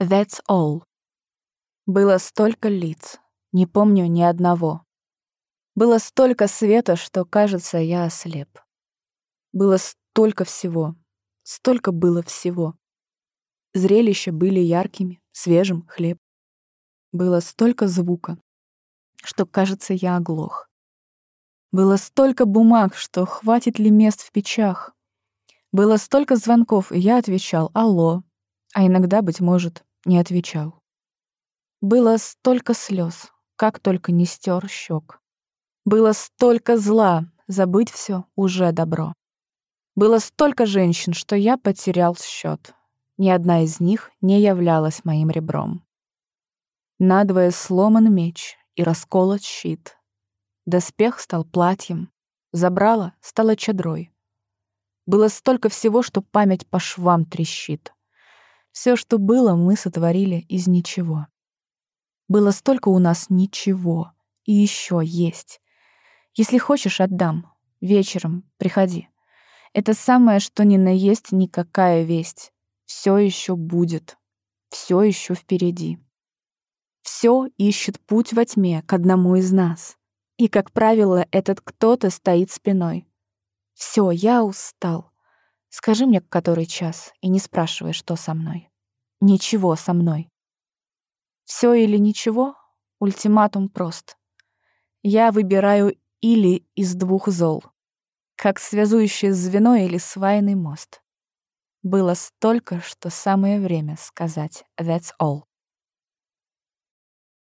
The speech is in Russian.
That's all. Было столько лиц, не помню ни одного. Было столько света, что, кажется, я ослеп. Было столько всего, столько было всего. Зрелища были яркими, свежим хлеб. Было столько звука, что, кажется, я оглох. Было столько бумаг, что хватит ли мест в печах. Было столько звонков, и я отвечал «Алло», а иногда, быть может, не отвечал. Было столько слез, как только не стер щек. Было столько зла, забыть все уже добро. Было столько женщин, что я потерял счет. Ни одна из них не являлась моим ребром. Надвое сломан меч и расколот щит. Доспех стал платьем, забрала стала чадрой. Было столько всего, что память по швам трещит. Все, что было, мы сотворили из ничего. Было столько у нас ничего, и еще есть. Если хочешь, отдам. Вечером приходи. Это самое, что ни на есть никакая весть. Все еще будет. Все еще впереди. Все ищет путь во тьме к одному из нас. И, как правило, этот кто-то стоит спиной. Все, я устал. Скажи мне, который час, и не спрашивай, что со мной. Ничего со мной. Все или ничего? Ультиматум прост. Я выбираю или из двух зол. Как связующее звено или свайный мост. Было столько, что самое время сказать «that's all».